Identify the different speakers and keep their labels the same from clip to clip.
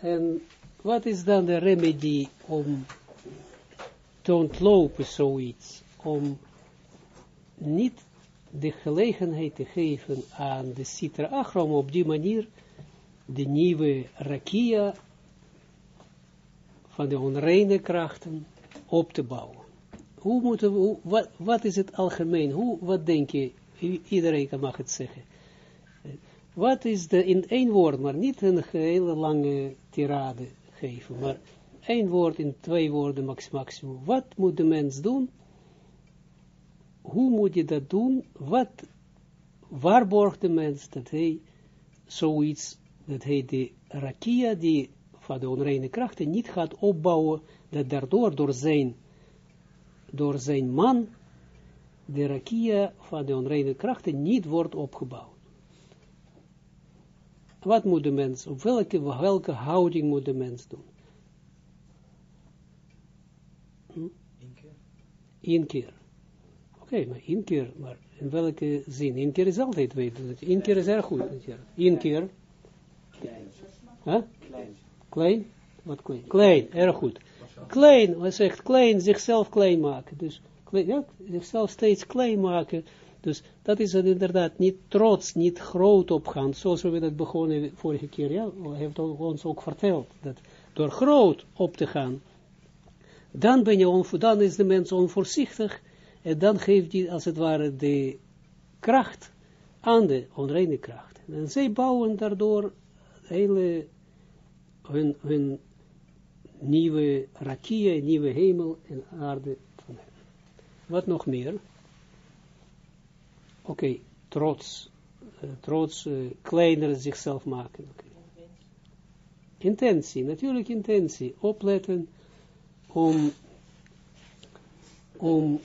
Speaker 1: En wat is dan de remedie om te ontlopen zoiets, om niet de gelegenheid te geven aan de Sitra Achra om op die manier de nieuwe rakia van de onreine krachten op te bouwen. Hoe moeten we, wat, wat is het algemeen, hoe, wat denk je, iedereen mag het zeggen. Wat is de, in één woord, maar niet een hele lange tirade geven, maar één woord in twee woorden maximum. Wat moet de mens doen? Hoe moet je dat doen? Wat waarborgt de mens dat hij zoiets, dat hij de rakia, die van de onreine krachten, niet gaat opbouwen, dat daardoor door zijn, door zijn man, de rakia van de onreine krachten niet wordt opgebouwd. Wat moet de mens, op welke, welke houding moet de mens doen? Hm? Eén keer. Oké, maar één keer, maar in welke zin? Eén keer is altijd weten. Eén keer is erg goed. Eén keer. Klein. Huh? Klein. Klein? Wat klein? Klein, erg goed. Klein, wat zegt klein, zichzelf klein maken. Dus, ja, zichzelf steeds klein maken. Dus dat is het inderdaad niet trots, niet groot opgaan, zoals we dat begonnen vorige keer, ja, heeft ons ook verteld, dat door groot op te gaan, dan ben je dan is de mens onvoorzichtig, en dan geeft hij als het ware de kracht aan de onreine kracht. En zij bouwen daardoor hele hun, hun nieuwe rakia, nieuwe hemel en aarde van hen. Wat nog meer? Oké, trots, uh, trots, uh, kleiner zichzelf maken. Okay. Intentie, natuurlijk intentie, opletten om, om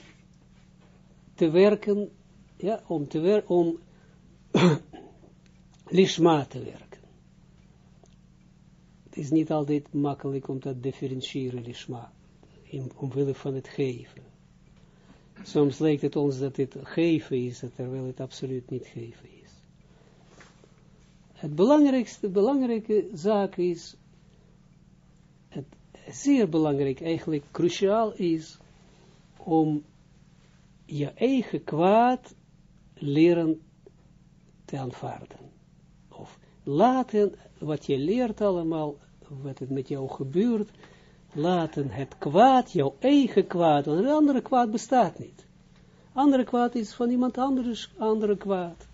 Speaker 1: te werken, ja, om te werken, om lishma te werken. Het is niet altijd makkelijk om dat differentiëren, lishma, omwille van het geven. Soms lijkt het ons dat het geven is, terwijl het absoluut niet geven is. Het belangrijkste, belangrijke zaak is, het zeer belangrijk, eigenlijk cruciaal is, om je eigen kwaad leren te aanvaarden. Of laten wat je leert allemaal, wat het met jou gebeurt, laten het kwaad, jouw eigen kwaad, want een andere kwaad bestaat niet. Andere kwaad is van iemand anders, andere kwaad.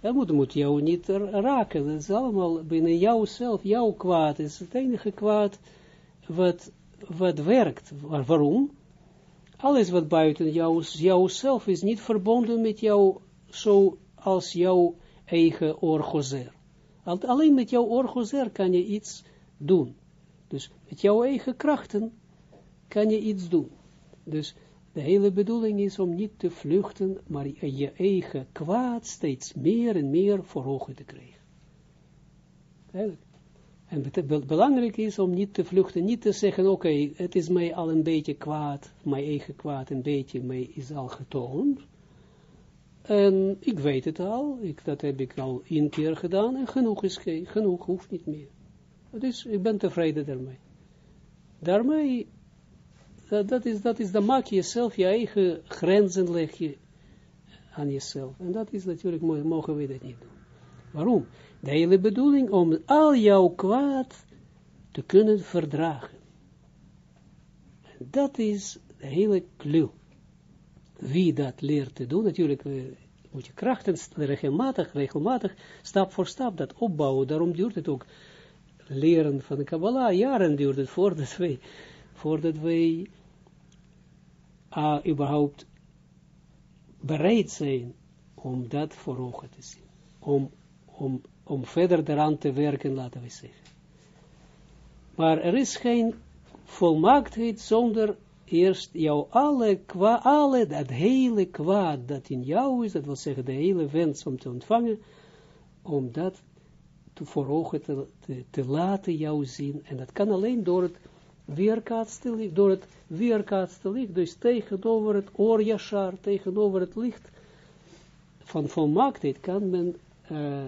Speaker 1: Dat moet, moet jou niet raken, dat is allemaal binnen jouzelf, jouw kwaad is het enige kwaad wat, wat werkt. Waarom? Alles wat buiten jou, jouzelf is niet verbonden met jou, zoals jouw eigen orgozer. Alleen met jouw orgozer kan je iets doen. Dus met jouw eigen krachten kan je iets doen. Dus de hele bedoeling is om niet te vluchten, maar je eigen kwaad steeds meer en meer voor ogen te krijgen. En het belangrijk is om niet te vluchten, niet te zeggen, oké, het is mij al een beetje kwaad, mijn eigen kwaad een beetje mij is al getoond. En ik weet het al, ik, dat heb ik al één keer gedaan en genoeg is genoeg, hoeft niet meer. Dus ik ben tevreden daarmee. Daarmee, dat, dat, is, dat is, dan maak je jezelf je eigen grenzen leg je aan jezelf. En dat is natuurlijk, mogen we dat niet doen. Waarom? De hele bedoeling om al jouw kwaad te kunnen verdragen. En dat is de hele clue. Wie dat leert te doen, natuurlijk eh, moet je krachten regelmatig, regelmatig, stap voor stap dat opbouwen. Daarom duurt het ook leren van de Kabbalah, jaren duurt het voordat wij, voordat wij uh, überhaupt bereid zijn om dat voor ogen te zien. Om, om, om verder eraan te werken, laten we zeggen. Maar er is geen volmaaktheid zonder eerst jouw alle kwaad, alle, dat hele kwaad dat in jou is, dat wil zeggen de hele wens om te ontvangen, om dat te, voor ogen te, te, laten jou zien. En dat kan alleen door het weerkaatste licht, door het weerkaatste licht, dus tegenover het oorjashar, tegenover het licht van volmaaktheid, kan men uh,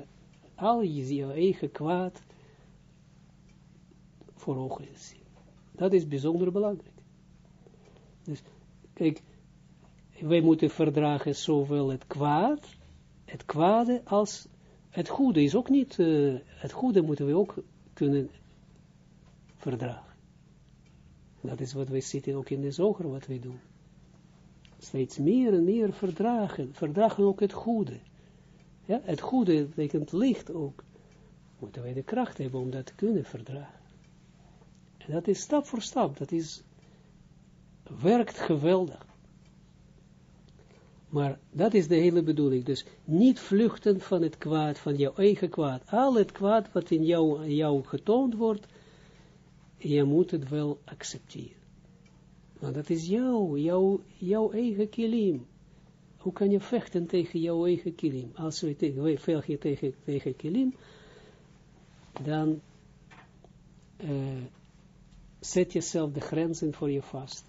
Speaker 1: al je, je eigen kwaad voor ogen zien. Dat is bijzonder belangrijk. Dus, kijk, wij moeten verdragen zowel het kwaad, het kwade, als het goede is ook niet, uh, het goede moeten we ook kunnen verdragen. Dat is wat wij zitten ook in de zoger, wat wij doen. Steeds meer en meer verdragen, verdragen ook het goede. Ja, het goede betekent licht ook. Moeten wij de kracht hebben om dat te kunnen verdragen. En dat is stap voor stap, dat is, werkt geweldig. Maar dat is de hele bedoeling. Dus niet vluchten van het kwaad, van jouw eigen kwaad. Al het kwaad wat in jou, jou getoond wordt, je moet het wel accepteren. Want dat is jou, jouw, jouw eigen kilim. Hoe kan je vechten tegen jouw eigen kilim? Als we tegen, tegen, tegen kilim, dan uh, zet jezelf de grenzen voor je vast.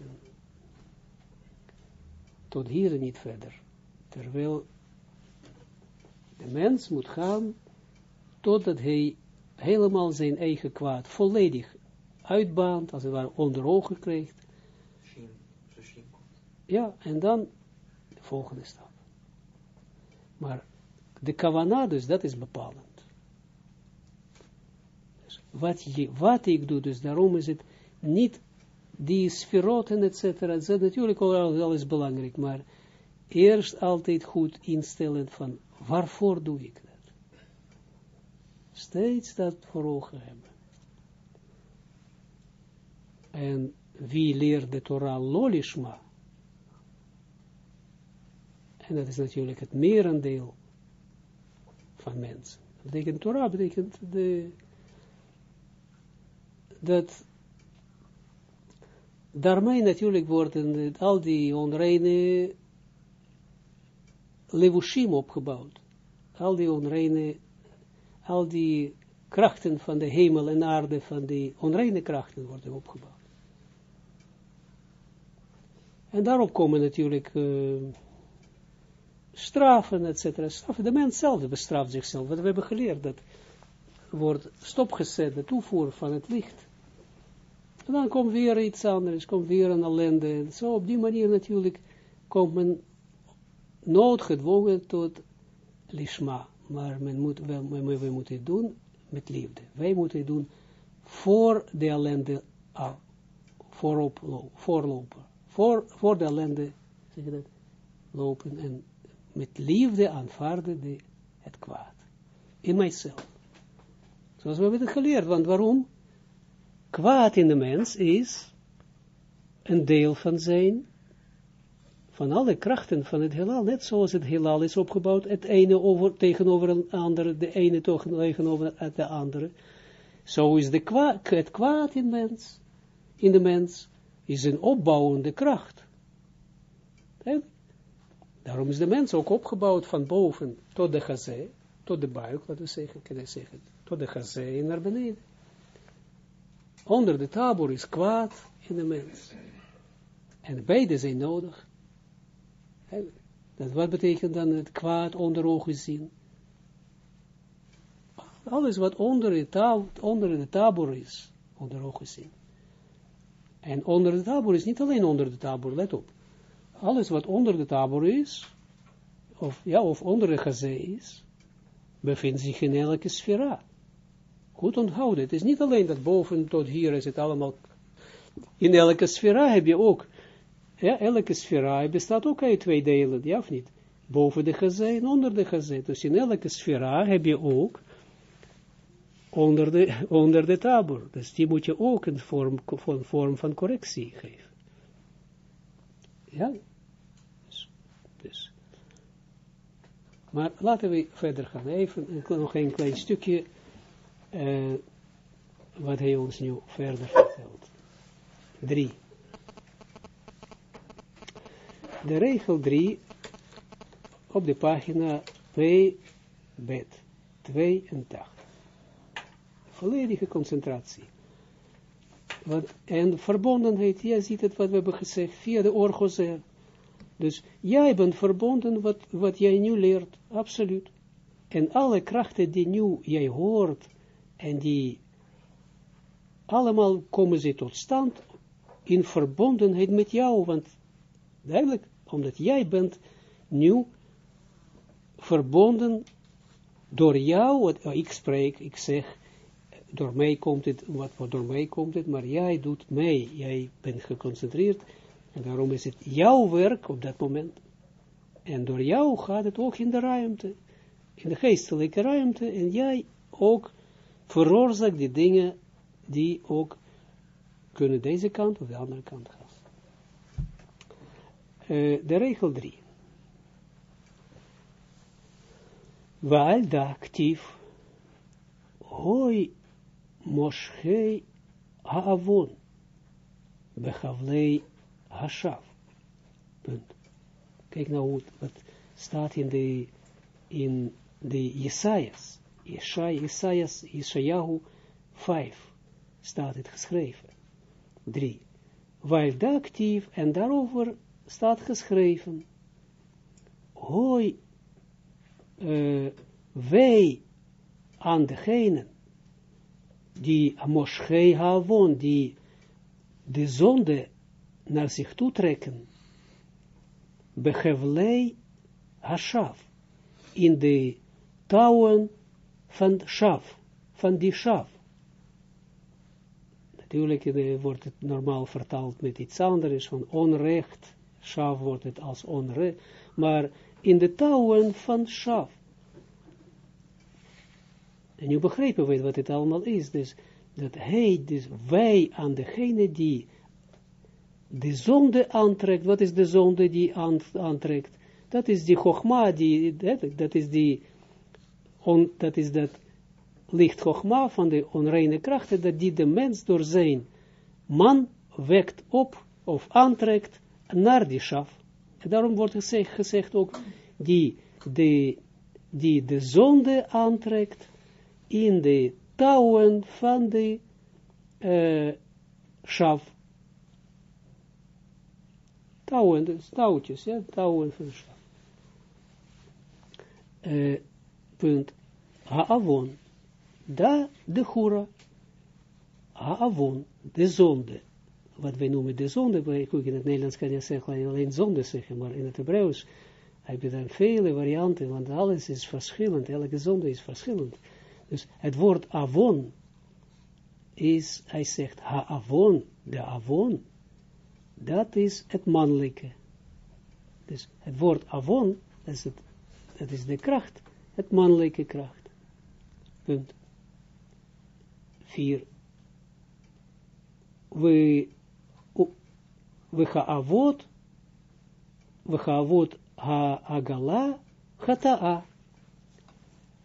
Speaker 1: Tot hier en niet verder. Terwijl de mens moet gaan totdat hij helemaal zijn eigen kwaad volledig uitbaant, als het ware onder ogen krijgt. Ja, en dan de volgende stap. Maar de kavana dus, dat is bepalend. Dus wat, je, wat ik doe, dus daarom is het niet die sferoten, et cetera, is natuurlijk alles belangrijk, maar eerst altijd goed instellen van waarvoor doe ik dat. Steeds dat voor ogen hebben. En wie leert de Torah lolishma? En dat is natuurlijk het merendeel van mensen. Dat betekent Torah, betekent de, dat daarmee natuurlijk worden al die onreine levushim opgebouwd. Al die onreine, al die krachten van de hemel en aarde, van die onreine krachten worden opgebouwd. En daarop komen natuurlijk uh, straffen, et. De mens zelf bestraft zichzelf. Wat we hebben geleerd, dat wordt stopgezet, de toevoer van het licht. En dan komt weer iets anders, komt weer een ellende. En zo op die manier natuurlijk komt men noodgedwongen tot lishma. Maar men moet wel, we, moeten het doen met liefde. Wij moeten het doen voor de ellende voorop, voorlopen voor, de ellende, lopen en met liefde aanvaarden de, het kwaad. In mijzelf. Zoals we hebben geleerd, want waarom? Kwaad in de mens is een deel van zijn, van alle krachten van het heelal, net zoals het heelal is opgebouwd, het ene over, tegenover een andere, de ene tegenover de andere. Zo is de het kwaad in, mens, in de mens is een opbouwende kracht. En daarom is de mens ook opgebouwd van boven tot de gazé, tot de buik, laten we zeggen, zeggen, tot de gazé naar beneden. Onder de tabor is kwaad in de mens. En beide zijn nodig. Dat wat betekent dan het kwaad onder ogen zien? Alles wat onder de, onder de tabor is, onder ogen zien. En onder de tabor is niet alleen onder de tabor, let op. Alles wat onder de tabor is, of, ja, of onder de gazé is, bevindt zich in elke sfera. Goed onthouden. Het is niet alleen dat boven tot hier is het allemaal. In elke sfera heb je ook. Ja, elke sfera bestaat ook uit twee delen, ja of niet? Boven de gazé en onder de gazé. Dus in elke sfera heb je ook onder de, onder de. Dus die moet je ook een vorm, vorm van correctie geven. Ja? Dus, dus. Maar laten we verder gaan. Even nog een klein stukje uh, wat hij ons nu verder vertelt. Drie. De regel 3 op de pagina P, bed 82 volledige concentratie. Want, en verbondenheid, jij ziet het wat we hebben gezegd, via de orgozer. Dus jij bent verbonden wat, wat jij nu leert, absoluut. En alle krachten die nu jij hoort, en die allemaal komen ze tot stand in verbondenheid met jou, want duidelijk, omdat jij bent nu verbonden door jou, wat oh, ik spreek, ik zeg, door mij komt het, wat, wat door mij komt het, maar jij doet mee, jij bent geconcentreerd, en daarom is het jouw werk op dat moment. En door jou gaat het ook in de ruimte, in de geestelijke ruimte, en jij ook veroorzaakt die dingen die ook kunnen deze kant of de andere kant gaan. Uh, de regel 3. Waal da actief, hoi moschei haavon, bechavlei hashav. Punt. Kijk nou wat staat in de, in de Jesajas. Jesajas, Jesajahu 5 staat het geschreven. 3. Waar de actief en daarover staat geschreven. Hoi, uh, wij aan degene die moschee havon, die de zonde naar zich toe trekken, behevlei hashav, in de touwen van shav, van die shav. Natuurlijk uh, wordt het normaal vertaald met iets anders, van onrecht, shav wordt het als onrecht, maar in de touwen van shav. En nu begrijpen we wat het allemaal is, dus dat hij, dus wij aan degene die de zonde aantrekt, wat is de zonde die aantrekt? Dat is die chogma, die, dat is die, dat is dat licht chogma van de onreine krachten, dat die de mens door zijn man wekt op, of aantrekt, naar die schaf. Daarom wordt gezegd, gezegd ook, die de, die de zonde aantrekt, in de touwen van de uh, schaf touwen, dus touwtjes, ja, touwen van schaf. Uh, punt. Haavon. Da de gura. Haavon, de zonde. Wat wij noemen de zonde, bij in het Nederlands kan je zeggen, alleen zonde zeggen, maar in het Hebreeuws heb je dan vele varianten, want alles is verschillend, elke zonde is verschillend. Dus het woord avon is, hij zegt, ha-avon, de avon, dat is het mannelijke. Dus het woord avon, dat is, het, dat is de kracht, het mannelijke kracht. Punt. Vier. We, we gaan avot, we gaan avot ha-agala, hata'a.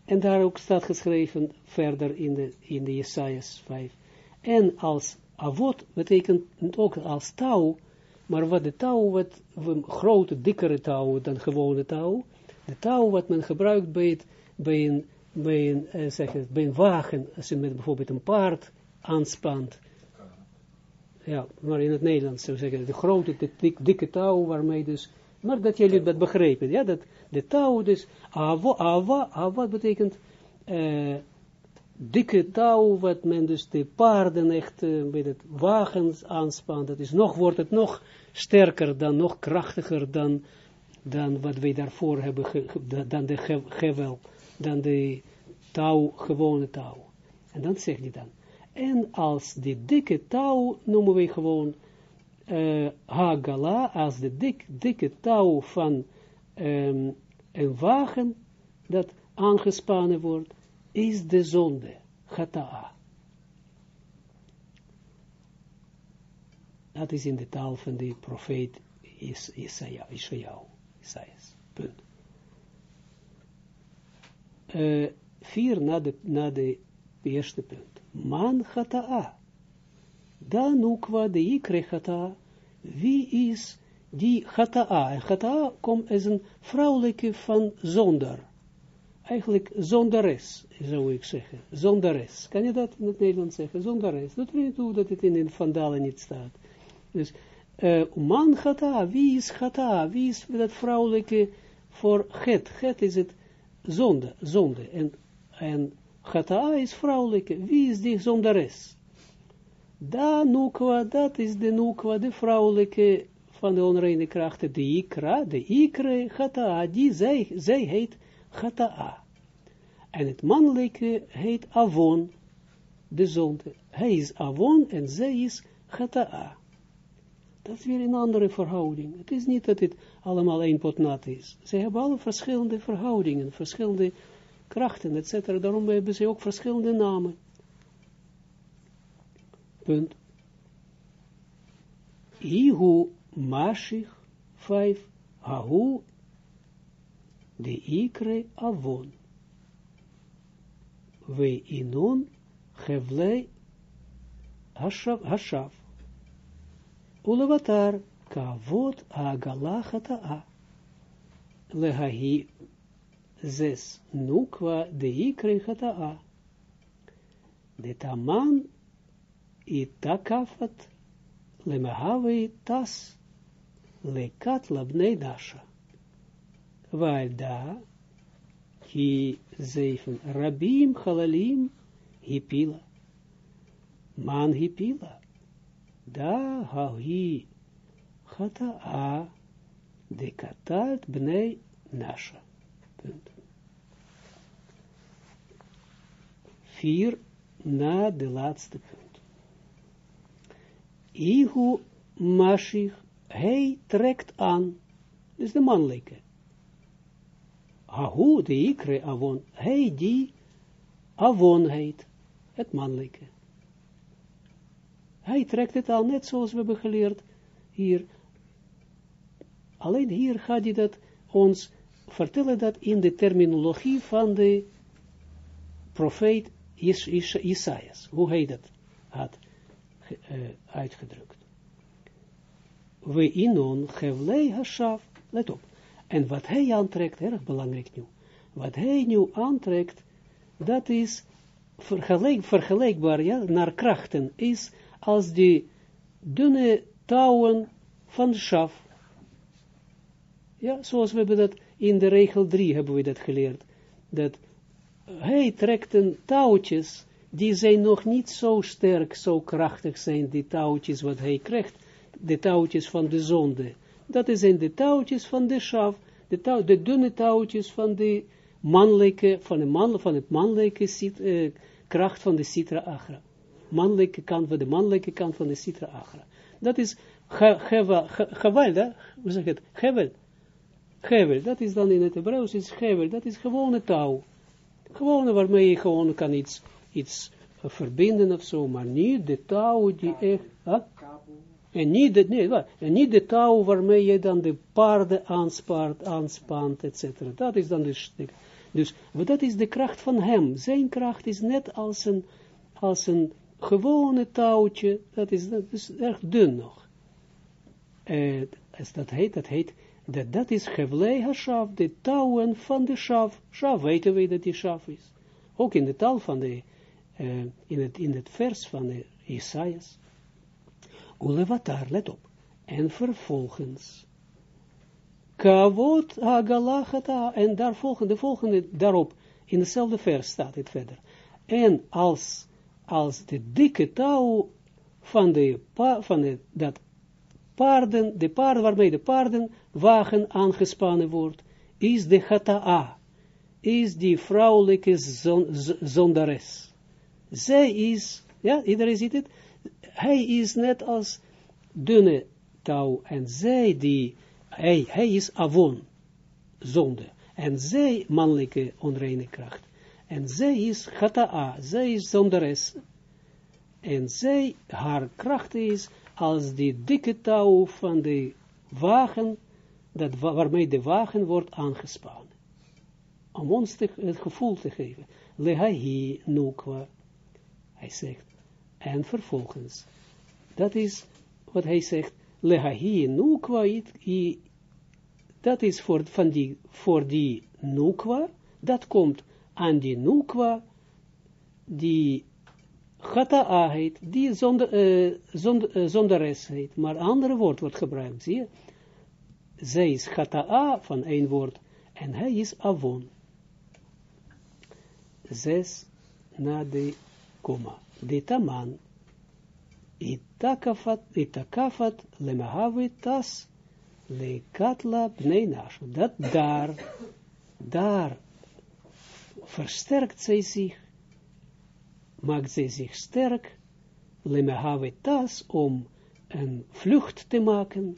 Speaker 1: En daar ook staat geschreven verder in de, in de Jesajas 5. En als avot betekent ook als touw, maar wat de touw, wat een grote, dikkere touw dan gewone touw, de touw wat men gebruikt bij, het, bij, een, bij, een, het, wagen, als je met bijvoorbeeld een paard aanspant, ja, maar in het Nederlands zou zeggen, de grote, de dikke touw waarmee dus maar dat jullie dat begrepen, ja, dat de touw, dus, ava, ava, ava betekent dikke touw, wat men dus de paarden echt met het wagens aanspant, dat is nog, wordt het nog sterker dan, nog krachtiger dan, dan wat wij daarvoor hebben, ge, dan de ge, gevel, dan de touw, gewone touw. En dan zegt hij dan, en als die dikke touw noemen wij gewoon uh, Hagala, als de dik, dikke touw van um, een wagen dat aangespannen wordt, is de zonde, Gata'a. Dat is in de taal van de profeet Is, Isaiah, Isaias, punt. Uh, vier na de, na de eerste punt. Man Gata'a dan ukwa de ikre chata, wie is die chata'a? En chata'a komt als een vrouwelijke van zonder. Eigenlijk zondares, zou ik zeggen. Zondares. Kan je dat in het Nederlands zeggen? Zondares. Dat weet je dat het in de vandalen niet staat. Dus, uh, man chata, wie is chata? Wie is dat vrouwelijke voor het? Het is het zonde, zonde. En, en is vrouwelijke. Wie is die zondares? Da nukwa, dat is de nukwa, de vrouwelijke van de onreine krachten, de ikra, de ikre, gata'a, die zij, zij heet gata'a. En het mannelijke heet avon, de zonde. Hij is avon en zij is gata'a. Dat is weer een andere verhouding. Het is niet dat het allemaal één pot nat is. Ze hebben alle verschillende verhoudingen, verschillende krachten, etc. Daarom hebben ze ook verschillende namen. Punt. Ihu mashich, vijf, ahu, de ikre avon. We inon, hevlei, hashav. Ulevatar, kavot, agalachata a. Lehahi, zes, nukwa, de ikre hata De taman, itakafat, lemahave tas, lekat labnei dasha. Waar ki zeven rabim halalim hipila. Man hipila. Da hahi hata a de katalt bnei nasha. Punt. Vier na de laatste punt. Ihu mashich, hij trekt aan, dus de mannelijke. Ahu, de ikre avon, hij die avon heet, het mannelijke. Hij trekt het aan, net zoals we hebben geleerd hier. Alleen hier gaat hij dat ons vertellen dat in de terminologie van de profeet Isaias, hoe hij dat had uh, uitgedrukt. We inon gevlei hashav, let op. En wat hij aantrekt, erg belangrijk nu, wat hij nu aantrekt, dat is vergelijk, vergelijkbaar, ja, naar krachten, is als die dunne touwen van schaf. Ja, zoals we hebben dat in de regel 3 hebben we dat geleerd. Dat hij trekt een touwtjes, die zijn nog niet zo sterk, zo krachtig zijn, die touwtjes wat hij krijgt, de touwtjes van de zonde. Dat zijn de touwtjes van de schaf, de, touw, de dunne touwtjes van de mannelijke, van, de man, van het mannelijke uh, kracht van de Sitra Agra. Mannelijke kant van de mannelijke kant van de Sitra Agra. Dat is geweld, hoe zeg het? Geweld. Gevel, dat is dan in het Hebreeuws, is gevel, dat is gewone touw. Gewone waarmee je gewoon kan iets, iets verbinden of zo, maar niet de touw die echt, huh? en niet de, nee, wat, en niet de touw waarmee je dan de paarden aanspaart, aanspant, etc. Dat is dan de stuk. Dus, dat is de kracht van hem. Zijn kracht is net als een, als een gewone touwtje, dat is, dat is erg dun nog. Uh, dat heet, dat heet dat dat is Hevlei Hashaf, de touwen van de Shaf. Shaf weten we dat die Shaf is. Ook in de taal van de, uh, in, het, in het vers van de Isaias. Ulevatar, let op. En vervolgens. Kavot agalachata. En daar volgende, de volgende, daarop, in hetzelfde vers staat het verder. En als, als de dikke touw van, de, van de, dat paarden, de paarden waarmee de paardenwagen aangespannen wordt, is de hata'a, is die vrouwelijke zon, zondares. Zij is, ja, iedereen ziet het, hij is net als dunne touw, en zij die, hij, hij is avon, zonde, en zij mannelijke onreine kracht, en zij is hata'a, zij is zondares, en zij, haar kracht is, als die dikke touw van de wagen, dat, waarmee de wagen wordt aangespannen. Om ons te, het gevoel te geven. Lehahi nukwa. Hij zegt. En vervolgens. Dat is wat hij zegt. Lehahi nukwa. Dat is voor, van die, voor die nukwa. Dat komt aan die nukwa. Die Gata'a heet, die zonder, uh, zonder, uh, heet, maar andere woord wordt gebruikt, zie je? Zij is Gata'a van één woord, en hij is Avon. Zes na de komma. De taman, itakafat, itakafat lemahave tas, le katla bnei. Dat daar, daar versterkt zij zich, maakt zij zich sterk, lemahave tas, om een vlucht te maken,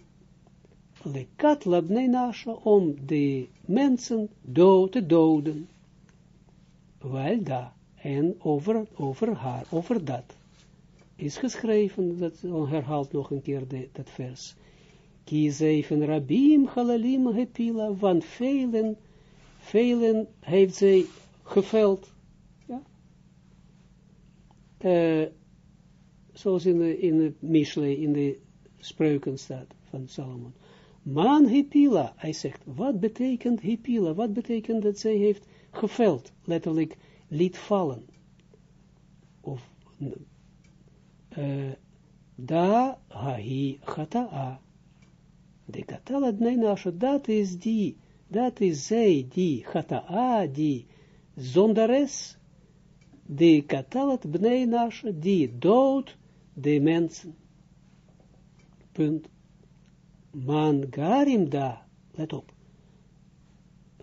Speaker 1: le katla bnei nashu, om de mensen dood te doden. Wel da, en over, over haar, over dat is geschreven, dat herhaalt nog een keer de, dat vers. Ki zeven rabim halalim hepila, want velen, velen heeft zij geveld. Uh, zoals in de, in de Mishle, in de spreuken staat van Salomon. Man hepila, hij zegt, wat betekent hepila? Wat betekent dat zij heeft geveld? Letterlijk, liet vallen. Of da hahi chata'a. De katalat neinasho, dat is die, dat is zij, die chata'a, die zondares, de katalat bnei nasho, die dood de mensen. Punt. Man garim da, let op.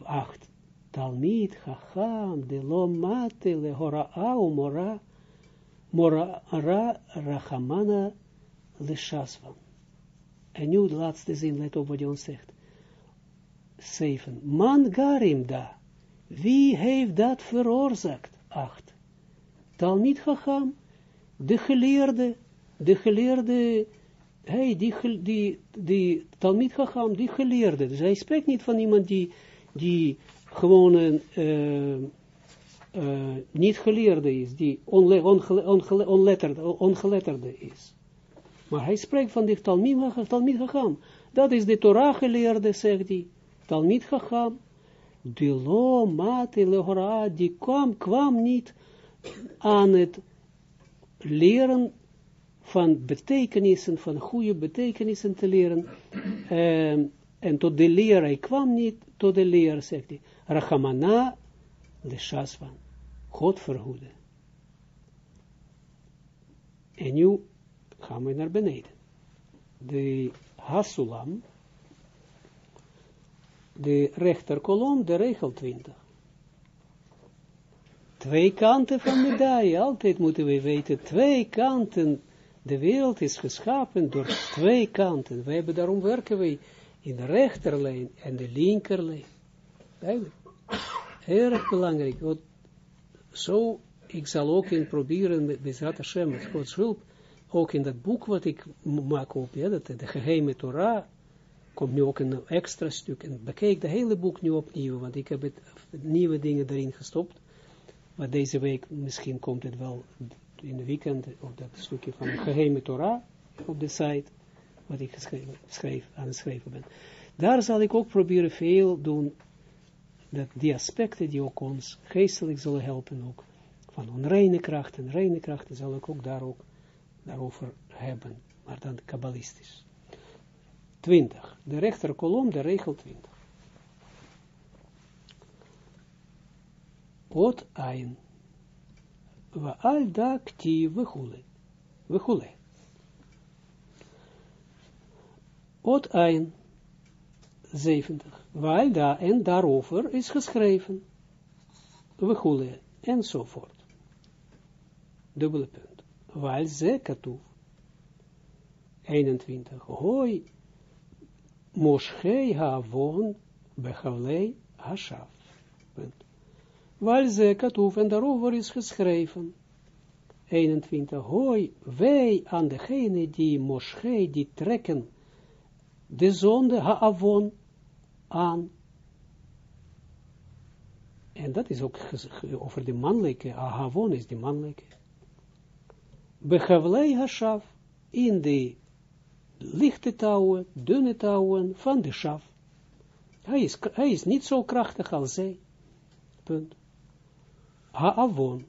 Speaker 1: Acht. Talmid chacham de lo mate le hora'a umora Mora ra rachamana leshasvan. En nu de laatste zin, let op wat je ons zegt. 7. Man garim da. Wie heeft dat veroorzaakt? 8. Talmid Chacham, de geleerde, de geleerde, hey, die, die, die Talmid Chacham, die geleerde. Dus hij spreekt niet van iemand die, die gewoon een, uh, uh, niet geleerde is, die onle, ongeletterde is. Maar hij spreekt van de Talmid, Chacham. Dat is de Torah geleerde, zegt hij. Talmid Chacham. De lo mate lehora, die kwam, kwam niet aan het leren van betekenissen, van goede betekenissen te leren. Um, en tot de leer, hij kwam niet tot de leer, zegt hij. Rachamana de Shasvan. God verhoede. En nu gaan we naar beneden. De Hasulam, de rechterkolom, de regel 20. Twee kanten van medaille, altijd moeten we weten, twee kanten. De wereld is geschapen door twee kanten. We hebben, daarom werken we in de rechterlijn en de linkerlijn. Eigenlijk. Erg belangrijk, want zo, ik zal ook in proberen, met Bezrat Hashem, met Gods hulp, ook in dat boek wat ik maak op, ja, dat, de geheime Torah, komt nu ook een extra stuk, en bekijk de hele boek nu opnieuw, want ik heb het, nieuwe dingen erin gestopt, maar deze week, misschien komt het wel in de weekend, op dat stukje van de geheime Torah, op de site, wat ik geschreven, schreef, aan het schrijven ben. Daar zal ik ook proberen veel doen, dat die aspecten die ook ons geestelijk zullen helpen, ook van onreine krachten, reine krachten, zal ik ook, daar ook daarover hebben, maar dan kabbalistisch. 20. De rechterkolom, de regel 20. Ot ein. We al da kti vechule. Vechule. Ot ein. 70 waar daar en daarover is geschreven, goelen, enzovoort. Dubbele punt. Waar ze katoef. 21. Hoi, moschei havon, bechavlei hashaf. Punt. Waar ze katoef, en daarover is geschreven. 21. Hoi, wij aan degene die moschei, die trekken, de zonde haavon, aan. En dat is ook over de mannelijke, Ahavon is de mannelijke. Bechavlei Hashaf, in de lichte touwen, dunne touwen van de Shaf. Hij is, hij is niet zo krachtig als zij. Punt. Haavon.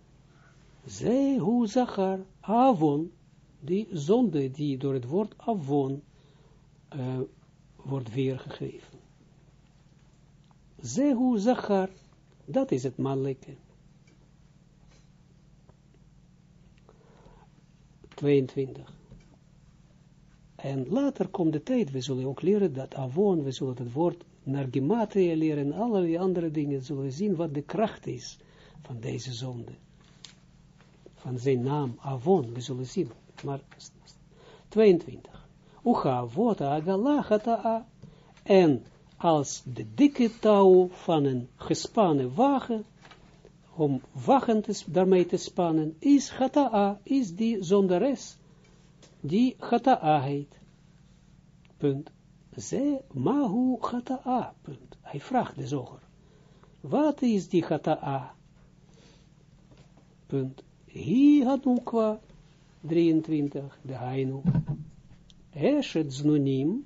Speaker 1: Zij hoe zachar. Haavon. Die zonde die door het woord avon uh, wordt weergegeven. Zehu Zachar, dat is het mannelijke. 22. En later komt de tijd, we zullen ook leren dat avon, we zullen het woord naar gematria leren, en allerlei andere dingen, zullen zien wat de kracht is van deze zonde. Van zijn naam, avon, we zullen zien. Maar 22. Ucha vota agalachata en als de dikke touw van een gespannen wagen, om wagen daarmee te spannen, is gata'a, is die zondares, die gata'a heet. Punt. Ze mahu gata'a. Punt. Hij vraagt de zoger. Wat is die gata'a? Punt. Hi hadukwa 23, de hainu. Eshet znunim,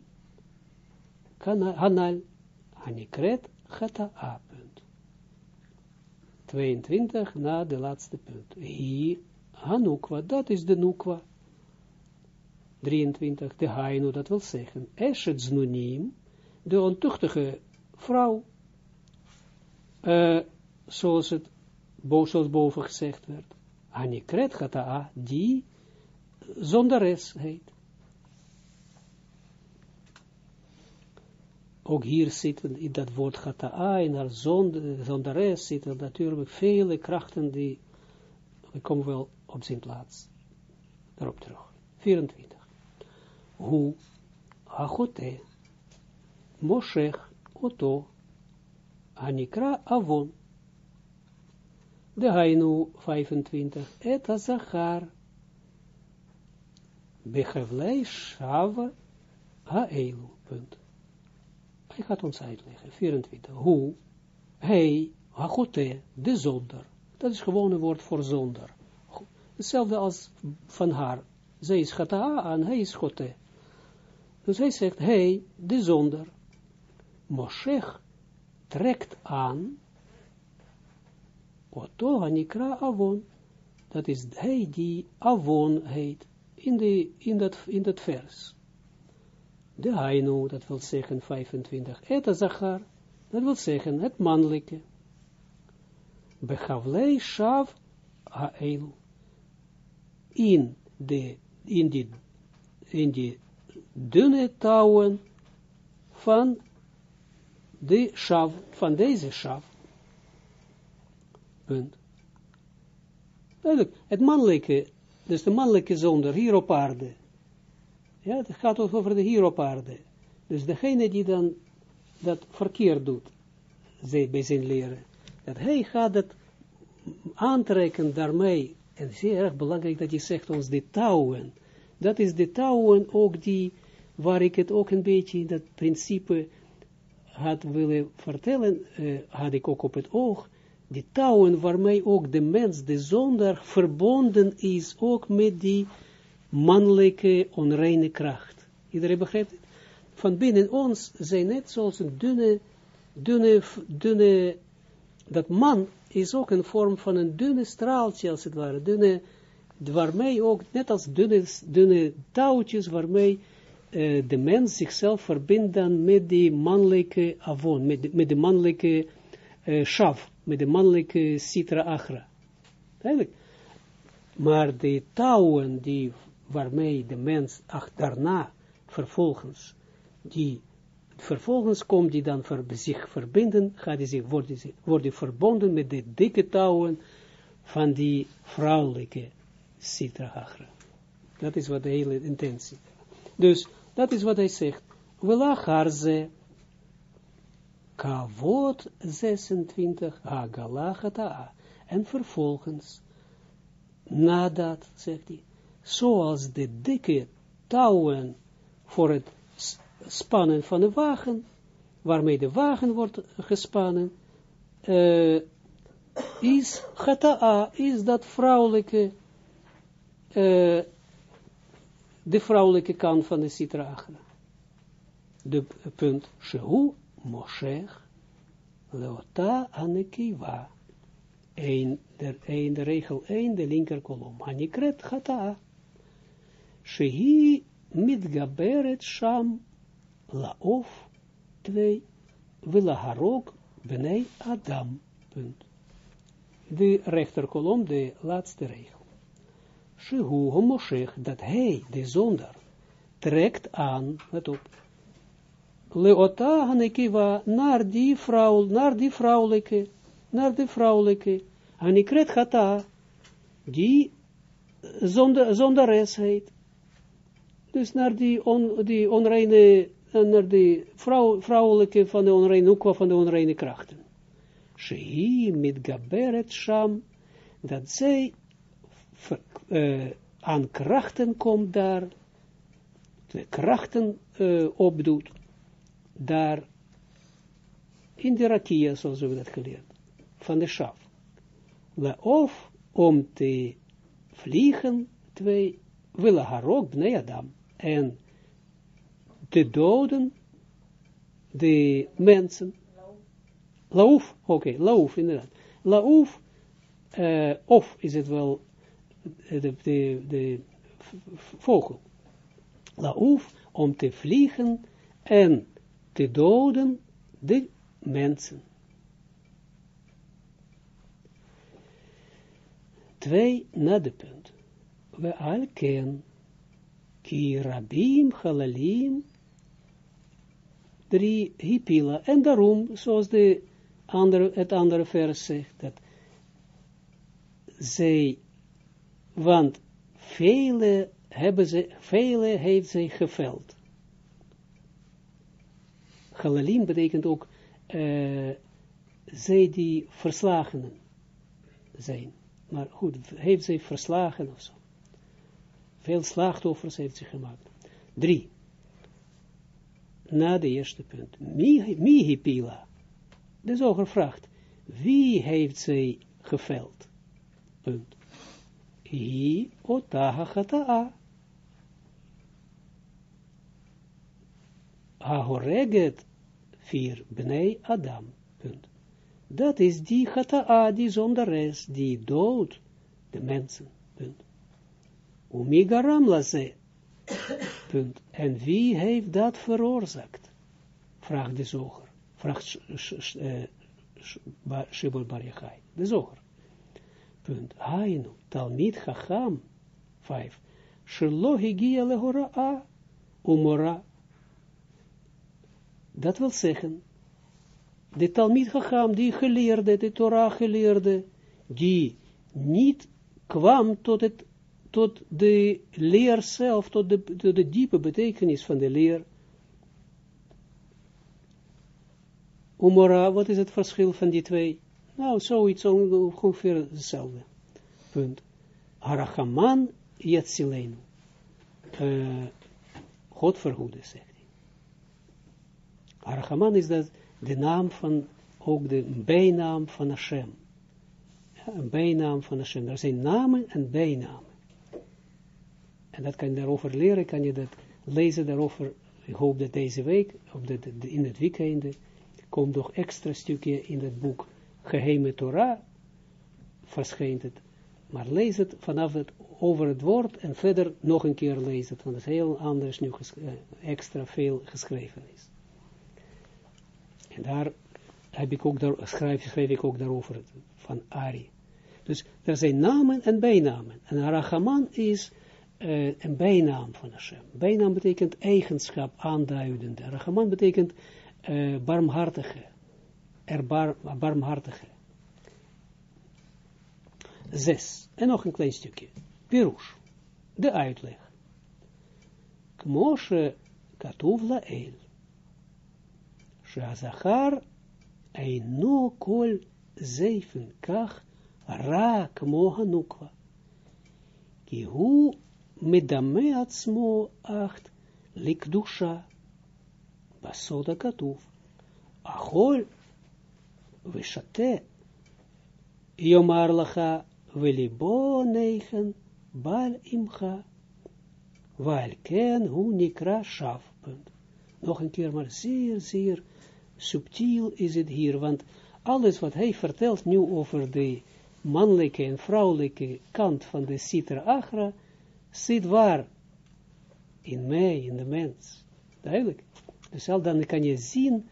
Speaker 1: kanal, hanikret gata'a. 22 na de laatste punt. Hi, Hanukwa, dat is de Nukwa. 23, de Hainu, dat wil zeggen, Eshet Znunim, de ontuchtige vrouw, uh, zoals het zoals boven gezegd werd, Anikret Gata'a, die zondares heet. ook hier zitten in dat woord gata'a, in haar zondares zitten natuurlijk vele krachten die, we komen wel op zijn plaats, daarop terug. 24. Hoe, achote, moshech, oto, anikra avon, de hainu 25, et azachar, bechevlei shava, ha-eilu, punt. Hij gaat ons uitleggen. 24. Hoe hij, hachote, de zonder. Dat is gewoon een woord voor zonder. Hetzelfde als van haar. Zij is chata en hij is chote. Dus hij zegt, hij, de zonder. Moshech trekt aan. Oto hanikra avon. Dat is hij die avon heet. In, de, in, dat, in dat vers de hainu, dat wil zeggen 25, et zachar, dat wil zeggen het mannelijke. Bechavlei shav ha'elu. In de, in die, in die dunne touwen van de shav, van deze shav. Punt. Het mannelijke, dus de mannelijke zonder hier op aarde, ja, het gaat over de hier op aarde. Dus degene die dan dat verkeerd doet, bij zijn leren, dat hij gaat het aantrekken daarmee, en zeer erg belangrijk dat je zegt ons de touwen, dat is de touwen ook die, waar ik het ook een beetje in dat principe had willen vertellen, uh, had ik ook op het oog, die touwen waarmee ook de mens, de zonder verbonden is, ook met die mannelijke onreine kracht. Iedereen begrijpt het? Van binnen ons zijn net zoals een dunne, dunne, dunne, dat man is ook een vorm van een dunne straaltje, als het ware, dunne, waarmee ook, net als dunne, dunne touwtjes, waarmee uh, de mens zichzelf verbindt dan met die mannelijke avon, met de, met de mannelijke uh, shav, met de mannelijke sitra agra. Eigenlijk. Maar de touwen die waarmee de mens achterna vervolgens, die vervolgens komt die dan ver, zich verbinden, gaat die zich, wordt die verbonden met de dikke touwen van die vrouwelijke Sitra Dat is wat de hele intentie. Dus, dat is wat hij zegt. Welacharze, kavot 26, hagalachata, en vervolgens, nadat, zegt hij, zoals de dikke touwen voor het spannen van de wagen, waarmee de wagen wordt gespannen, uh, is gata'a, is dat vrouwelijke, uh, de vrouwelijke kant van de citra De punt, shehu moshech, leota anekiva. Een, de, een, de regel 1, de linker kolom. Hanikret gata'a. Shehi mitgaberet sham laof 2 vilaharok benei Adam. Punt. De rechterkolom, de laatste regel. Shehu homoshech, dat hij, de zonder, trekt aan, let op, leota hanekiva, naar die vrouw, naar die vrouwelijke, naar de vrouwelijke, hanikret gata, die zonder, zondares heet. Dus naar die, on, die onreine, naar die vrouw, vrouwelijke van de onreine, ook van de onreine krachten. Shehi mit gaberet sham, dat zij uh, aan krachten komt daar, de krachten uh, opdoet, daar in de rakia, zoals we dat geleerd, van de schaf. Of om te vliegen, twee, willen ook, bnei Adam, en te doden de mensen. Lauf, oké, okay, lauf, inderdaad. Lauf, uh, of is het wel de, de, de vogel. Lauf, om te vliegen en te doden de mensen. Twee na de punt. We al ken, ki rabim halalim, drie hipila. En daarom, zoals de andere, het andere vers zegt, dat zij, want vele hebben ze, vele heeft zij geveld. Halalim betekent ook, uh, zij die verslagenen zijn. Maar goed, heeft zij verslagen of zo. Veel slachtoffers heeft ze gemaakt. Drie. Na de eerste punt. Mihipila. De zoger vraagt. Wie heeft zij geveld? Punt. Hi otaha chata'a. Ahoreget vier bnei Adam. Punt dat is die gata'a, die zondares, die dood de mensen, punt. Umigaram punt. En wie heeft dat veroorzaakt? Vraagt de zoger, vraagt Shibor Bar Yachai, de zoger. Punt. Hainu, Talmid Chacham, vijf. Shelo higia lehora'a, umora. Dat wil zeggen, de Talmid Chacham, die geleerde, de Torah geleerde, die niet kwam tot, het, tot de leer zelf, tot de, diepe betekenis van de leer. Umora, wat is het verschil van die twee? Nou, zoiets ongeveer hetzelfde. Punt. Harachaman Yatsilenu. Uh, God verhoede, zegt hij. Harachaman is dat de naam van, ook de bijnaam van Hashem. Een bijnaam van Hashem. Er zijn namen en bijnamen. En dat kan je daarover leren, kan je dat lezen daarover. Ik hoop dat deze week, op de, in het weekend, komt nog extra stukje in het boek Geheime Torah, verschijnt het. Maar lees het vanaf het over het woord en verder nog een keer lezen het, want het is heel anders nu eh, extra veel geschreven is. En daar heb ik ook, daar, schrijf, ik ook daarover, van Ari. Dus er zijn namen en bijnamen. En Arachaman is uh, een bijnaam van Hashem. Bijnaam betekent eigenschap, aanduidende. Arachaman betekent uh, barmhartige. Erbar, barmhartige. Zes. En nog een klein stukje. Pirush. De uitleg. Kmoshe katuvla el. Shazachar Eino Kol Zeifen Kach Rak Mohanukwa. Kihu Medame Atzmo Acht Likdusha Basoda Katuv Achol Vishate Yomar Lacha Velibo Neichen Bal Imcha Walken Hu Nikra Shaf. Nog een keer maar zeer, zeer subtiel is het hier, want alles wat hij vertelt nu over de mannelijke en vrouwelijke kant van de Sitra Achra, zit waar? In mij, in de mens. Duidelijk. Dus al dan kan je zien,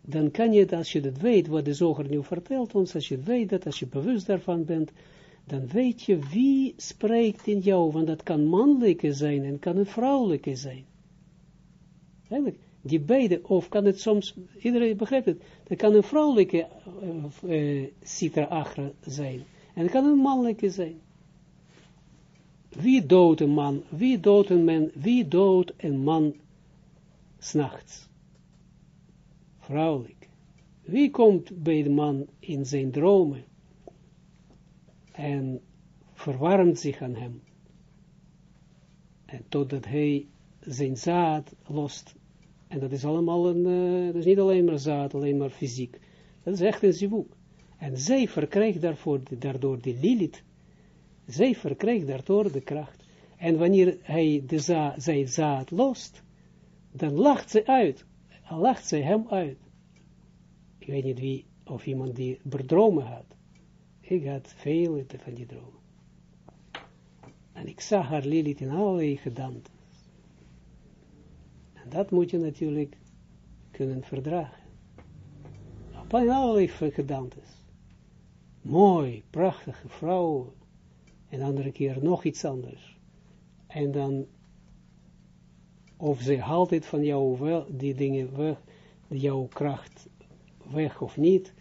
Speaker 1: dan kan je, als je dat weet, wat de zoger nu vertelt ons, als je weet dat, als je bewust daarvan bent, dan weet je wie spreekt in jou, want dat kan mannelijke zijn en kan een vrouwelijke zijn. Eigenlijk, die beide, of kan het soms, iedereen begrijpt het, dat kan een vrouwelijke uh, uh, zijn, en het kan een mannelijke zijn. Wie doodt een man, wie doodt een man, wie doodt een man s'nachts? Vrouwelijk. Wie komt bij de man in zijn dromen en verwarmt zich aan hem? En totdat hij zijn zaad lost. En dat is allemaal een, uh, dat is niet alleen maar zaad, alleen maar fysiek. Dat is echt een zivuk. En zij verkrijgt daarvoor, daardoor de Lilith, zij verkrijgt daardoor de kracht. En wanneer hij de za zijn zaad lost, dan lacht ze uit. Lacht zij hem uit. Ik weet niet wie, of iemand die bedromen had. Ik had vele van die dromen. En ik zag haar Lilith in allerlei gedanten. Dat moet je natuurlijk kunnen verdragen. Op allerlei gedanten. Mooi, prachtige vrouw. En andere keer nog iets anders. En dan, of ze haalt het van jou wel, die dingen weg, jouw kracht weg of niet,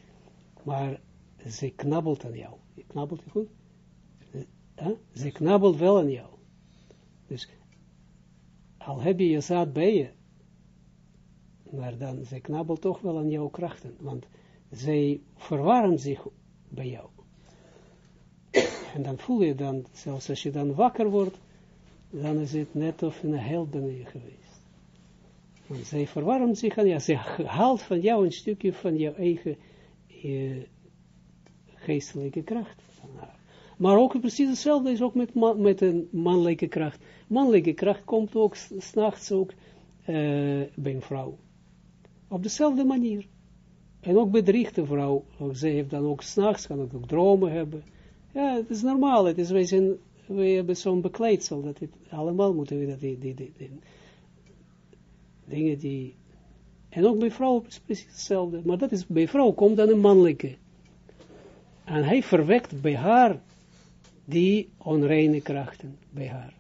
Speaker 1: maar ze knabbelt aan jou. Knabbelt je goed? Ze knabbelt wel aan jou. Dus, al heb je je zaad bij je, maar dan, ze knabbelt toch wel aan jouw krachten, want zij verwarren zich bij jou. En dan voel je dan, zelfs als je dan wakker wordt, dan is het net of een held ben je geweest. Want zij verwarmt zich aan jou, ze haalt van jou een stukje van jouw eigen eh, geestelijke kracht. Maar ook precies hetzelfde is ook met, met een mannelijke kracht. Mannelijke kracht komt ook s'nachts ook uh, bij een vrouw. Op dezelfde manier. En ook bedriegt de vrouw. Ze heeft dan ook s'nachts, kan ook, ook dromen hebben. Ja, het is normaal. Het is, wij, zijn, wij hebben zo'n bekleidsel. Dat het, allemaal moeten we dat, die, die, die, die, dingen die... En ook bij vrouw is precies hetzelfde. Maar dat is, bij vrouw komt dan een mannelijke. En hij verwekt bij haar die onreine krachten bij haar.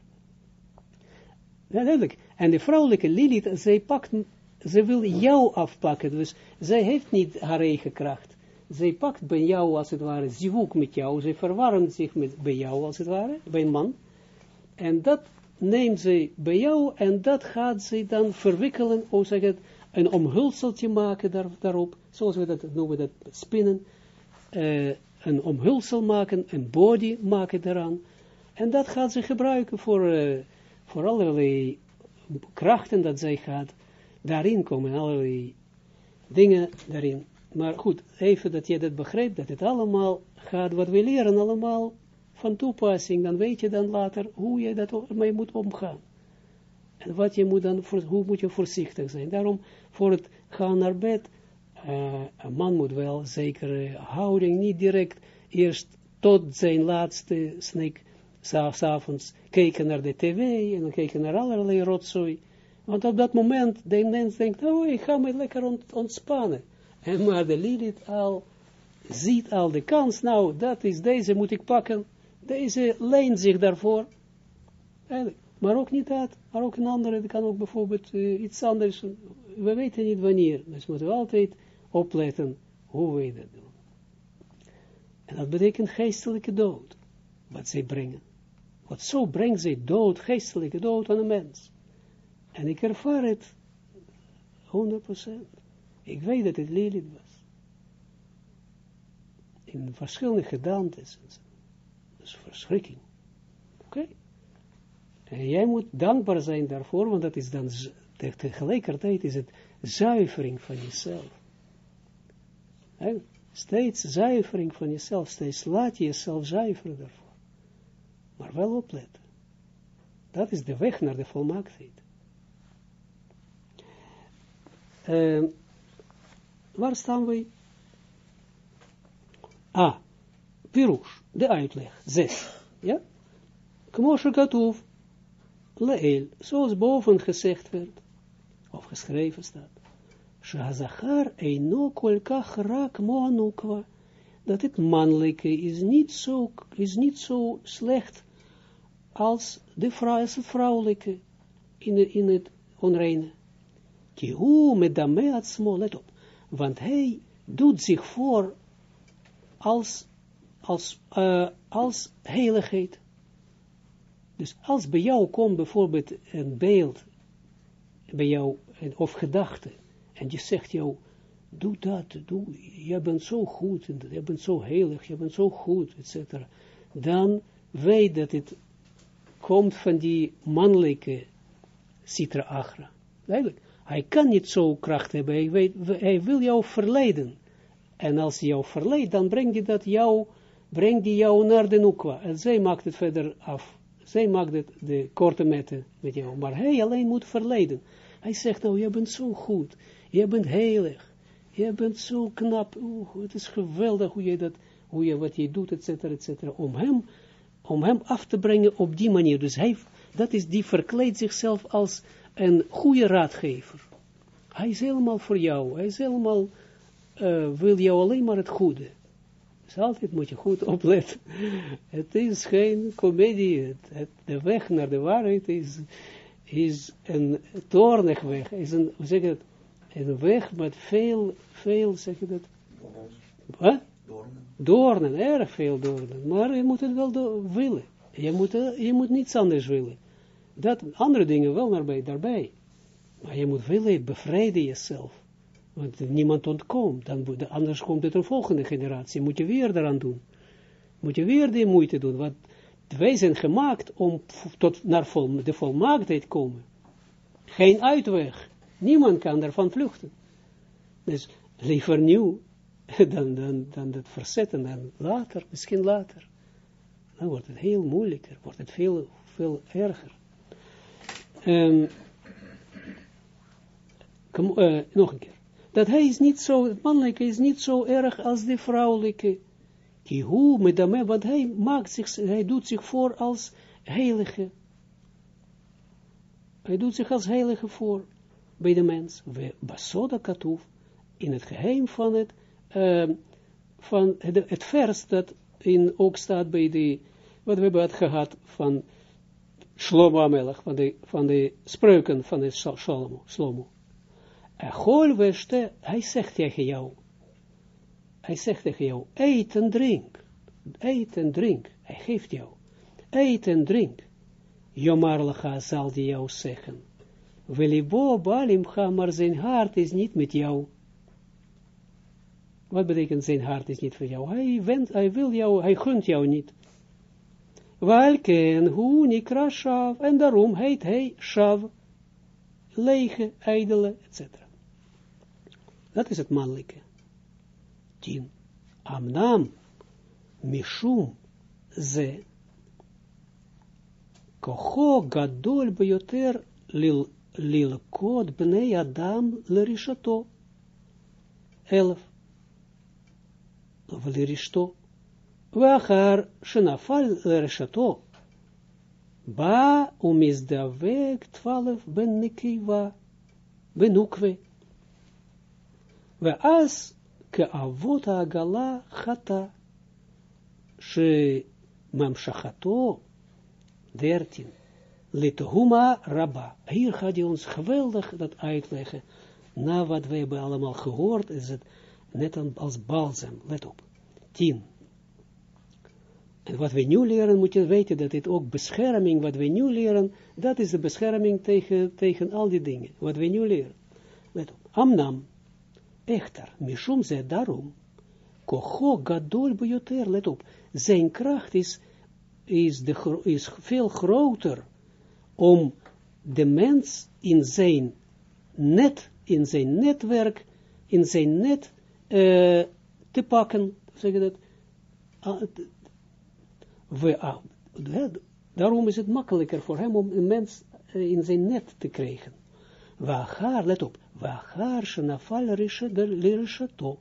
Speaker 1: Ja, duidelijk. En de vrouwelijke Lilith, zij pakt, ze wil jou afpakken, dus zij heeft niet haar eigen kracht. Zij pakt bij jou, als het ware, zivuk met jou, zij verwarmt zich met, bij jou, als het ware, bij een man. En dat neemt zij bij jou, en dat gaat zij dan verwikkelen, hoe zeg het, een omhulseltje maken daar, daarop, zoals we dat noemen, dat spinnen, uh, een omhulsel maken, een body maken daaraan. En dat gaat ze gebruiken voor, uh, voor allerlei krachten dat zij gaat. Daarin komen allerlei dingen daarin. Maar goed, even dat je dat begrijpt, dat het allemaal gaat, wat we leren allemaal van toepassing, dan weet je dan later hoe je dat mee moet omgaan. En wat je moet dan, hoe moet je voorzichtig zijn. Daarom, voor het gaan naar bed, uh, een man moet wel zekere houding, niet direct eerst tot zijn laatste snik, s'avonds, kijken naar de tv en dan kijken naar allerlei rotzooi. Want op dat moment, de mens denkt, oh, ik ga me lekker ont ontspannen. En maar de Lilith al, ziet al de kans, nou, dat is, deze moet ik pakken, deze leent zich daarvoor. maar ook niet dat, maar ook een andere, dat kan ook bijvoorbeeld uh, iets anders, we weten niet wanneer, dus moeten we altijd opletten hoe we dat doen. En dat betekent geestelijke dood, wat zij brengen. Want zo brengt zij dood, geestelijke dood aan een mens. En ik ervaar het 100%. Ik weet dat het Lilith was. In verschillende gedaantes. Dus verschrikking. Oké? En jij moet dankbaar zijn daarvoor, want dat is dan tegelijkertijd is het zuivering van jezelf steeds zuivering van jezelf, steeds laat je jezelf zuiveren daarvoor. Maar wel opletten. Dat is de weg naar de volmaaktheid. Uh, waar staan we? Ah, Pirush, de uitleg, zes. Ja? Kmoshe Katoef, Leel, zoals boven gezegd werd, of geschreven staat. Shazachar eino kolkach rak moanukwa. Dat het mannelijke is niet zo, is niet zo slecht als, de vrouw, vrouwelijke in, in het onreine. Ki hu met dame atzmo, let op, want hij doet zich voor als, als, uh, als heiligheid. Dus als bij jou komt bijvoorbeeld een beeld, bij jou, of gedachte, en je zegt jou, doe dat, doe, je bent zo goed, je bent zo heilig, je bent zo goed, etc. Dan weet dat het komt van die mannelijke citra agra. Eigenlijk, hij kan niet zo kracht hebben, hij, weet, hij wil jou verleiden. En als hij jou verleidt, dan brengt hij dat jou, brengt hij jou naar de nukwa. En zij maakt het verder af. Zij maakt het de korte metten met jou. Maar hij alleen moet verleiden. Hij zegt, nou, je bent zo goed. Je bent heilig. Je bent zo knap. Oeh, het is geweldig hoe je dat, hoe je wat je doet, et cetera, et cetera. Om hem, om hem af te brengen op die manier. Dus hij, dat is, die verkleedt zichzelf als een goede raadgever. Hij is helemaal voor jou. Hij is helemaal, uh, wil jou alleen maar het goede. Dus altijd moet je goed opletten. Het is geen komedie. Het, de weg naar de waarheid is, is een toornig weg. Is een, hoe zeg je dat? Een weg met veel, veel, zeg je dat? Wat? Doornen. Doornen, erg veel doornen. Maar je moet het wel willen. Je moet, je moet niets anders willen. Dat, andere dingen wel daarbij, daarbij. Maar je moet willen bevrijden jezelf. Want niemand ontkomt. Dan, anders komt het een volgende generatie. Moet je weer eraan doen. Moet je weer die moeite doen. Want wij zijn gemaakt om tot naar vol, de volmaaktheid te komen. Geen uitweg. Niemand kan daarvan vluchten. Dus liever nieuw dan, dan, dan dat verzetten. Dan later, misschien later. Dan wordt het heel moeilijker. Wordt het veel, veel erger. Um, kom, uh, nog een keer. Dat hij is niet zo, het mannelijke is niet zo erg als de vrouwelijke. Die hoe met hem, want hij maakt zich, hij doet zich voor als heilige. Hij doet zich als heilige voor bij de mens. We basoda katuf, in het geheim van het, uh, van het, vers dat in, ook staat bij de, wat we hebben gehad van Shlomo Amelech, van de, van de spreuken van de Shlomo. Shlomo. Echol weste, hij zegt tegen jou, hij zegt tegen jou, eet en drink, eet en drink, hij geeft jou, eet en drink. Jomarlacha zal die jou zeggen, Welibo balimcha, maar zijn hart is niet met jou. Wat betekent zijn hart is niet voor jou? Hij, wens, hij wil jou, hij gunt jou niet. Welken, hoe nikra shav, en daarom heet hij shav, lege, ijdele, etc. Dat is het mannelijke. Tien. Amnam, mishum, ze, kocho gadol beyoter lil, lil kod bnei adam lerishato. Elf. Of. ואחר שנפל לרשתו, בא ומזדווג twaalf ben נקבה, בנוקבה. ואז כאבות העגלה חטא, שממשכתו dertien, lithuma rabba. Hier gaat hij ons geweldig dat uitleggen. Na wat we hebben allemaal gehoord, is het net als balsem. Let op. Tien. Wat we nu leren, moet je weten dat dit ook bescherming, wat we nu leren, dat is de bescherming tegen, tegen al die dingen. Wat we nu leren. Let op. Amnam. Echter. Mishum ze daarom. Kocho gadol bejoter. Let op. Zijn kracht is, is, de, is veel groter om de mens in zijn net, in zijn netwerk, in zijn net uh, te pakken, zeg je dat, uh, we, daarom is het makkelijker voor hem om een mens uh, in zijn net te krijgen. Wachar, let op, wachar shenafal to.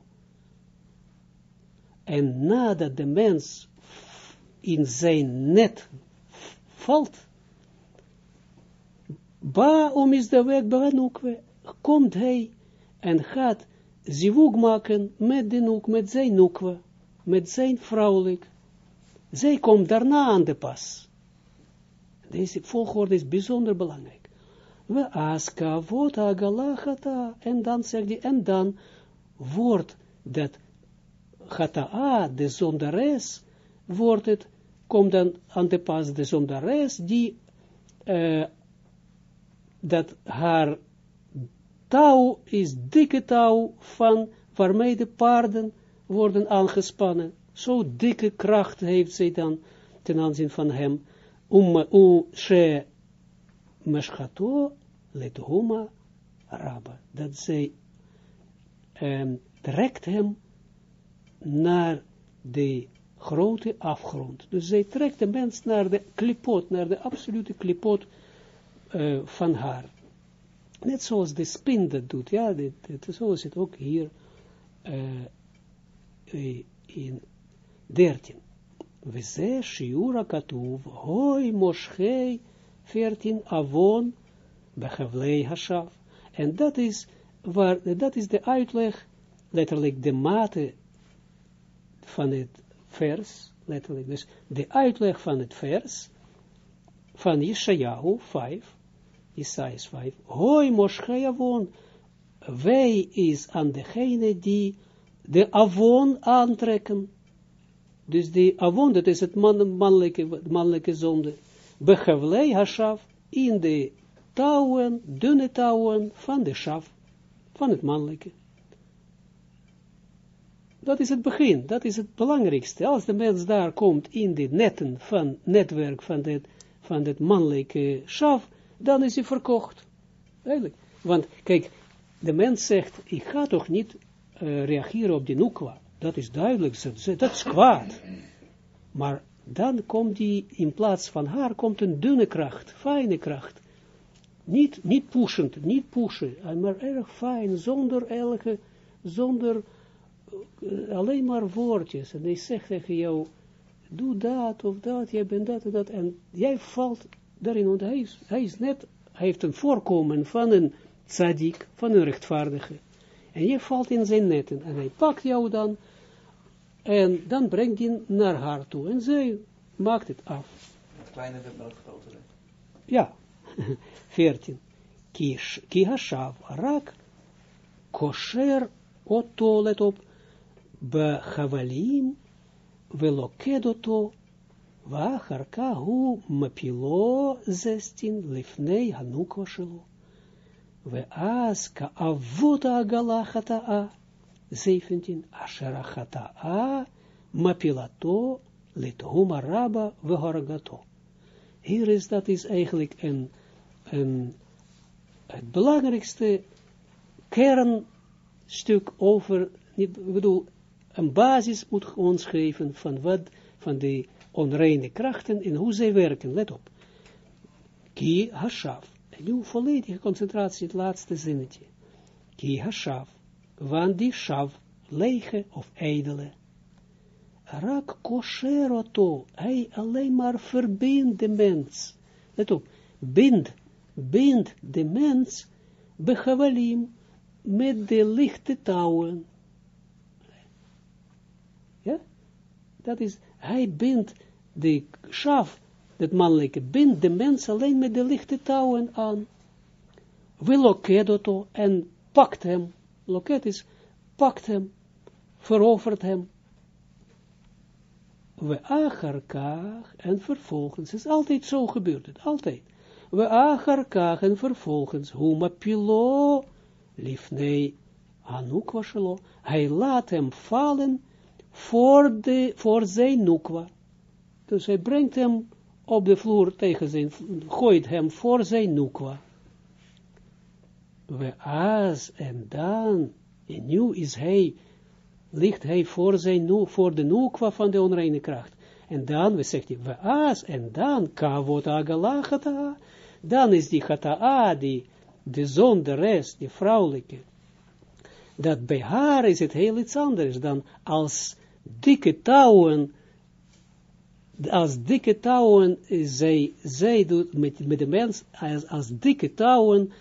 Speaker 1: En nadat de mens in zijn net valt, ba om is de weg banukwe, komt hij en gaat zivug maken met de noek, met zijn noekwe, met zijn vrouwelijk. Zij komt daarna aan de pas. Deze volgorde is bijzonder belangrijk. we aska, wat agalachata, en dan zegt hij, en dan wordt dat gata'a, de zondares, wordt het, komt dan aan de pas de zondares, die, uh, dat haar touw is dikke touw van, waarmee de paarden worden aangespannen. Zo dikke kracht heeft zij dan ten aanzien van hem, om, she meschato let homa rabba, dat zij um, trekt hem naar de grote afgrond. Dus zij trekt de mens naar de klipot, naar de absolute klipot uh, van haar. Net zoals de spin dat doet, ja, dit, dit, zo is het ook hier uh, in 13. We ze shiura katuv, hoi moschei, 14, avon, behevlei hashav. En dat is, waar, dat is de uitleg, letterlijk de mate van het vers, letterlijk, dus de uitleg van het vers, van Yeshayahu 5, Isaiah 5, hoi moschei avon, wij is aan degene die de avon aantrekken. Dus die avon, dat is het man, mannelijke, mannelijke zonde. Begevlei hashav in de touwen, dunne touwen van de shaf, van het mannelijke. Dat is het begin, dat is het belangrijkste. Als de mens daar komt in de netten van netwerk van het, van het mannelijke shaf, dan is hij verkocht. Eigenlijk. Want kijk, de mens zegt, ik ga toch niet uh, reageren op die nukwa. Dat is duidelijk, dat is kwaad. Maar dan komt die, in plaats van haar, komt een dunne kracht, fijne kracht. Niet, niet pushend, niet pushen, maar erg fijn, zonder elke, zonder uh, alleen maar woordjes. En hij zegt tegen jou, doe dat of dat, jij bent dat en dat. En jij valt daarin, want hij is, hij is net, hij heeft een voorkomen van een tzaddik, van een rechtvaardige. En je valt in zijn netten. En hij pakt jou dan. En dan brengt hij naar haar toe. En zij maakt het af.
Speaker 2: Het kleine wordt nooit groter.
Speaker 1: Ja. 14. Ki hashav rak kosher oto, let op, behavalim veloked oto ואחר hu mapilo zestin lifnei hanukwa shelo. We aska avuta galachata 17, ashera a, mapilato, lithuma raba, vehorgato. Hier is, dat is eigenlijk een, een, het belangrijkste kernstuk over, ik bedoel, een basis moet ons geven van wat, van de onreine krachten en hoe zij werken, let op. Ki hashav nu volledige concentratie, het laatste zinnetje. Ki hashav, want die shav, lege of edele. Rak kosheroto, hij alleen maar verbindt de mens. Let op, bind, bind de mens, behavalim, met de lichte touwen. Ja, dat is, hij bindt de shav, dat mannelijke bindt de mens alleen met de lichte touwen aan. Lokedoto en pakt hem. Loket is, pakt hem, verovert hem. We acharkach en vervolgens, is altijd zo gebeurd het, altijd. We acharkach en vervolgens, huma pilo, lifnei, anukwa hij laat hem vallen voor, de, voor zijn nukwa. Dus hij brengt hem op de vloer tegen zijn, gooit hem voor zijn nukwa. We as en dan, en nu is hij, ligt hij voor, zijn, voor de nukwa van de onreine kracht. En dan, we zegt hij, we as en dan, kavot agalachata, dan is die chata'a, die, de zon, de rest, die vrouwelijke, dat bij haar is het heel iets anders dan als dikke touwen als dikke touwen, zij, zij doet met, met de mens, als, als dikke touwen,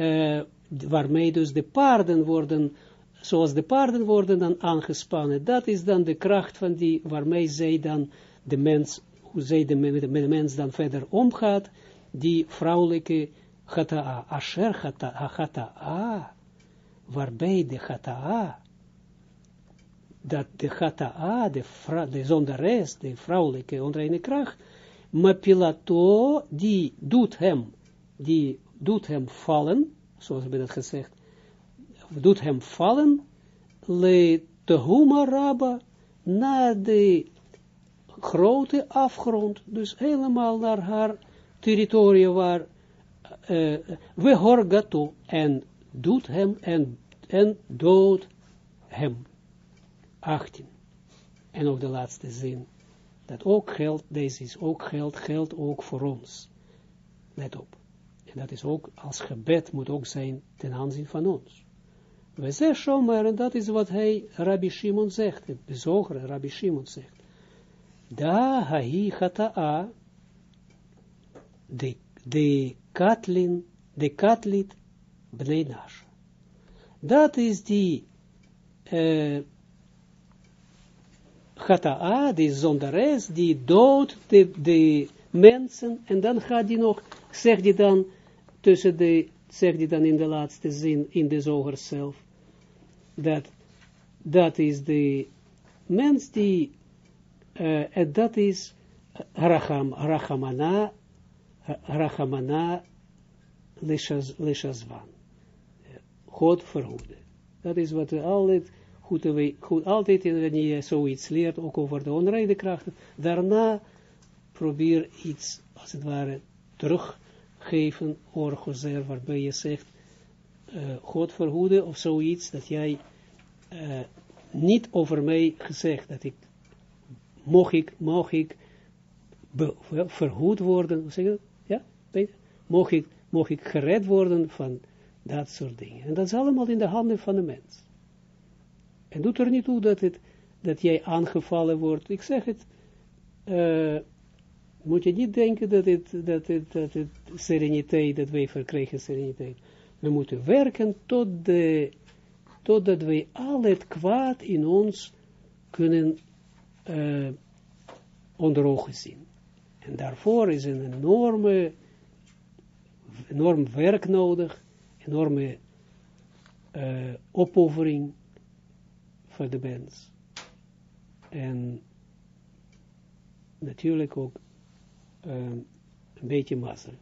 Speaker 1: uh, waarmee dus de paarden worden, zoals de paarden worden dan aangespannen, dat is dan de kracht van die, waarmee zij dan de mens, hoe zij de, de, mens dan verder omgaat, die vrouwelijke Chata'a, asher chata'a, waarbij de chata'a, dat de chata'a, de, de zondares, de vrouwelijke onreine kracht, mapilato, die doet hem, die doet hem vallen, zoals we dat gezegd, doet hem vallen, le tehuma rabba, naar de grote afgrond, dus helemaal naar haar territorium waar uh, we horgato en doet hem en, en dood hem. 18. En ook de laatste zin. Dat ook geldt, deze is ook geld, geldt ook voor ons. Let op. En dat is ook, als gebed moet ook zijn ten aanzien van ons. We zeggen maar, en dat is wat hij, Rabbi Shimon zegt, het bezoger Rabbi Shimon zegt. Da hahi a de, de katlin, de katlit bnei Dat is die uh, a die zondares, die dood de, de mensen, en dan gaat die nog, zegt die dan, tussen de, zegt die dan in de laatste zin, in de zoger zelf, dat, dat is de mens die, uh, en dat is racham, rachamana, rachamana leshazvan. God verhoede. Dat is wat we altijd, goed, goed, altijd wanneer je zoiets leert, ook over de onreine krachten, daarna probeer iets, als het ware, teruggeven, orgozer, waarbij je zegt, uh, God verhoede, of zoiets, dat jij uh, niet over mij gezegd, dat ik, mocht ik, mocht ik verhoed worden, zeg je dat? Ja, weet Mocht ik, mocht ik gered worden van dat soort dingen. En dat is allemaal in de handen van de mens. En doet er niet toe dat, het, dat jij aangevallen wordt. Ik zeg het, uh, moet je niet denken dat het, dat het, dat het sereniteit, dat wij verkrijgen sereniteit. We moeten werken tot de, totdat wij al het kwaad in ons kunnen uh, onder ogen zien. En daarvoor is een enorme, enorm werk nodig, enorme uh, opoffering voor de mens. En natuurlijk ook uh, een beetje mazzel.